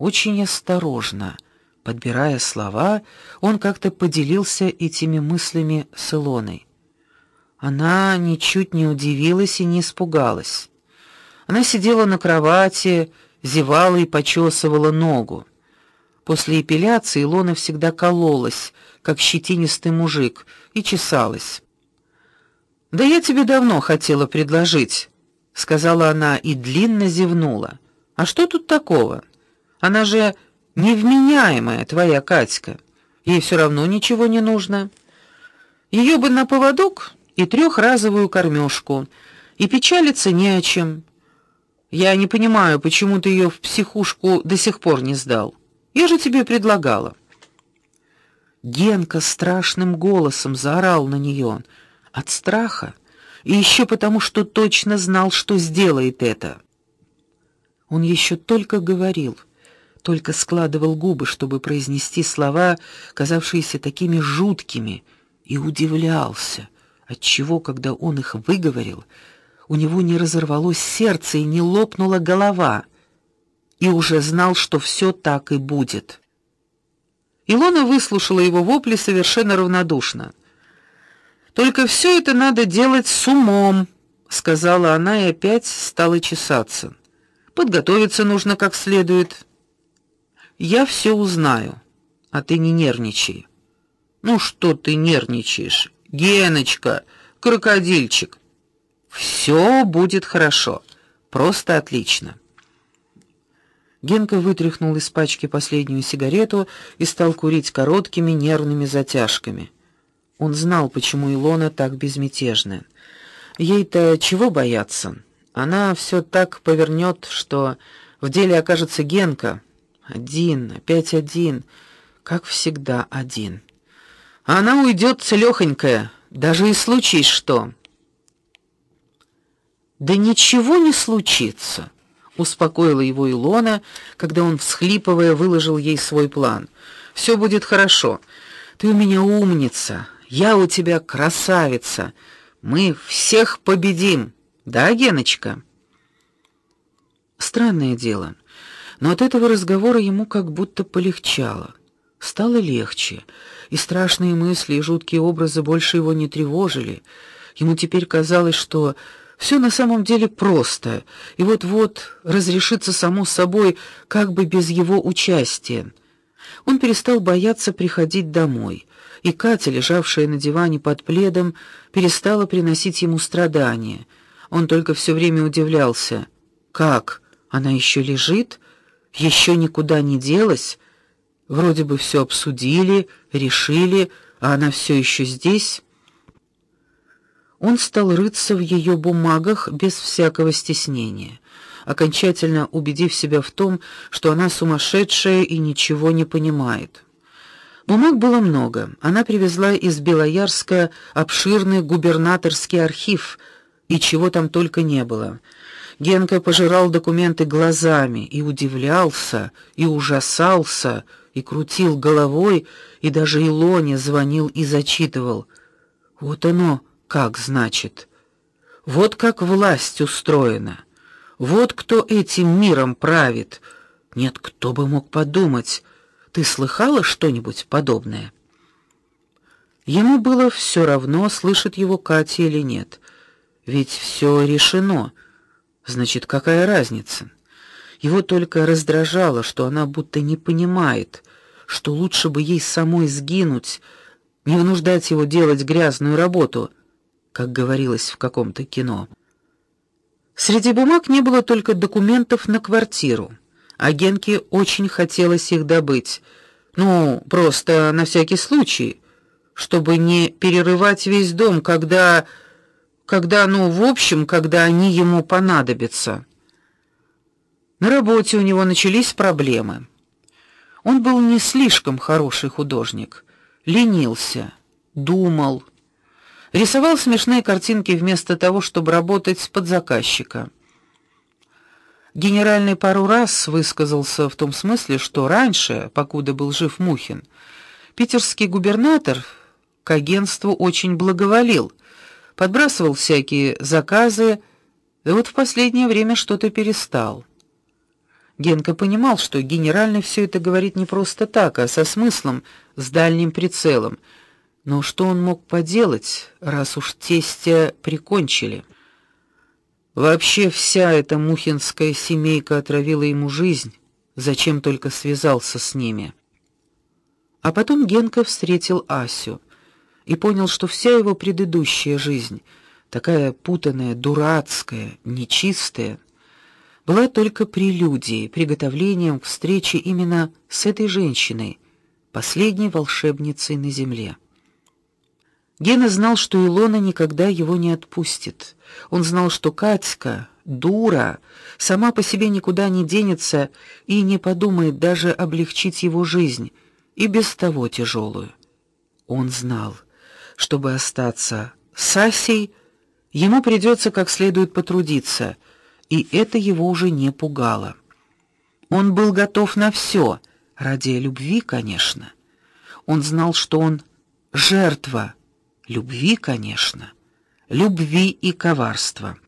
Очень осторожно, подбирая слова, он как-то поделился этими мыслями с Илоной. Она ничуть не удивилась и не испугалась. Она сидела на кровати, зевала и почесывала ногу. После эпиляции Илона всегда кололась, как щетинистый мужик, и чесалась. "Да я тебе давно хотела предложить", сказала она и длинно зевнула. "А что тут такого? Она же невменяемая, твоя Катька. Ей все равно ничего не нужно. Ее бы на поводок и трехразовую кормежку, и печалиться не о чем. Я не понимаю, почему ты ее в психушку до сих пор не сдал. Я же тебе предлагала. Генка страшным голосом заорал на нее от страха и еще потому, что точно знал, что сделает это. Он еще только говорил, только складывал губы, чтобы произнести слова, казавшиеся такими жуткими, и удивлялся, отчего, когда он их выговорил, у него не разорвалось сердце и не лопнула голова, и уже знал, что все так и будет. Илона выслушала его вопли совершенно равнодушно. Только все это надо делать с умом, сказала она и опять стала чесаться. Подготовиться нужно как следует. Я все узнаю, а ты не нервничай. Ну что ты нервничаешь? Геночка, крокодильчик. Все будет хорошо. Просто отлично. Генка вытряхнул из пачки последнюю сигарету и стал курить короткими нервными затяжками. Он знал, почему Илона так безмятежна. Ей-то чего бояться? Она все так повернет, что в деле окажется Генка один, опять один, как всегда один. А она уйдет целёхонькая, даже и случись что. Да ничего не случится, успокоила его Илона, когда он всхлипывая выложил ей свой план. Все будет хорошо. Ты у меня умница, я у тебя красавица. Мы всех победим. Да, Геночка. Странное дело, но от этого разговора ему как будто полегчало. Стало легче, и страшные мысли и жуткие образы больше его не тревожили. Ему теперь казалось, что все на самом деле просто, и вот-вот разрешится само собой, как бы без его участия. Он перестал бояться приходить домой, и Катя, лежавшая на диване под пледом, перестала приносить ему страдания. Он только все время удивлялся: как она еще лежит, еще никуда не делась? Вроде бы все обсудили, решили, а она все еще здесь. Он стал рыться в ее бумагах без всякого стеснения, окончательно убедив себя в том, что она сумасшедшая и ничего не понимает. Бумаг было много. Она привезла из Белоярска обширный губернаторский архив, и чего там только не было. Генка пожирал документы глазами и удивлялся, и ужасался, и крутил головой, и даже Илоне звонил и зачитывал. Вот оно как значит. Вот как власть устроена. Вот кто этим миром правит. Нет, кто бы мог подумать. Ты слыхала что-нибудь подобное? Ему было все равно, слышит его Катя или нет. Ведь все решено. Значит, какая разница? Его только раздражало, что она будто не понимает, что лучше бы ей самой сгинуть, не вынуждать его делать грязную работу, как говорилось в каком-то кино. Среди бумаг не было только документов на квартиру. А Генке очень хотелось их добыть. Ну, просто на всякий случай, чтобы не перерывать весь дом, когда когда, ну, в общем, когда они ему понадобятся. На работе у него начались проблемы. Он был не слишком хороший художник, ленился, думал, рисовал смешные картинки вместо того, чтобы работать под заказчика. Генеральный пару раз высказался в том смысле, что раньше, покуда был жив Мухин, питерский губернатор к агентству очень благоволил, подбрасывал всякие заказы, и вот в последнее время что-то перестал. Генка понимал, что генеральный все это говорит не просто так, а со смыслом, с дальним прицелом. Но что он мог поделать, раз уж тестя прикончили? Вообще вся эта мухинская семейка отравила ему жизнь. Зачем только связался с ними? А потом Генка встретил Асю и понял, что вся его предыдущая жизнь, такая путанная, дурацкая, нечистая, была только прелюдией, приготовлением к встрече именно с этой женщиной, последней волшебницей на земле. Гена знал, что Илона никогда его не отпустит. Он знал, что Катька, дура, сама по себе никуда не денется и не подумает даже облегчить его жизнь, и без того тяжелую. Он знал, чтобы остаться с Асей, ему придется как следует потрудиться — и это его уже не пугало. Он был готов на все, ради любви, конечно. Он знал, что он жертва любви, конечно, любви и коварства.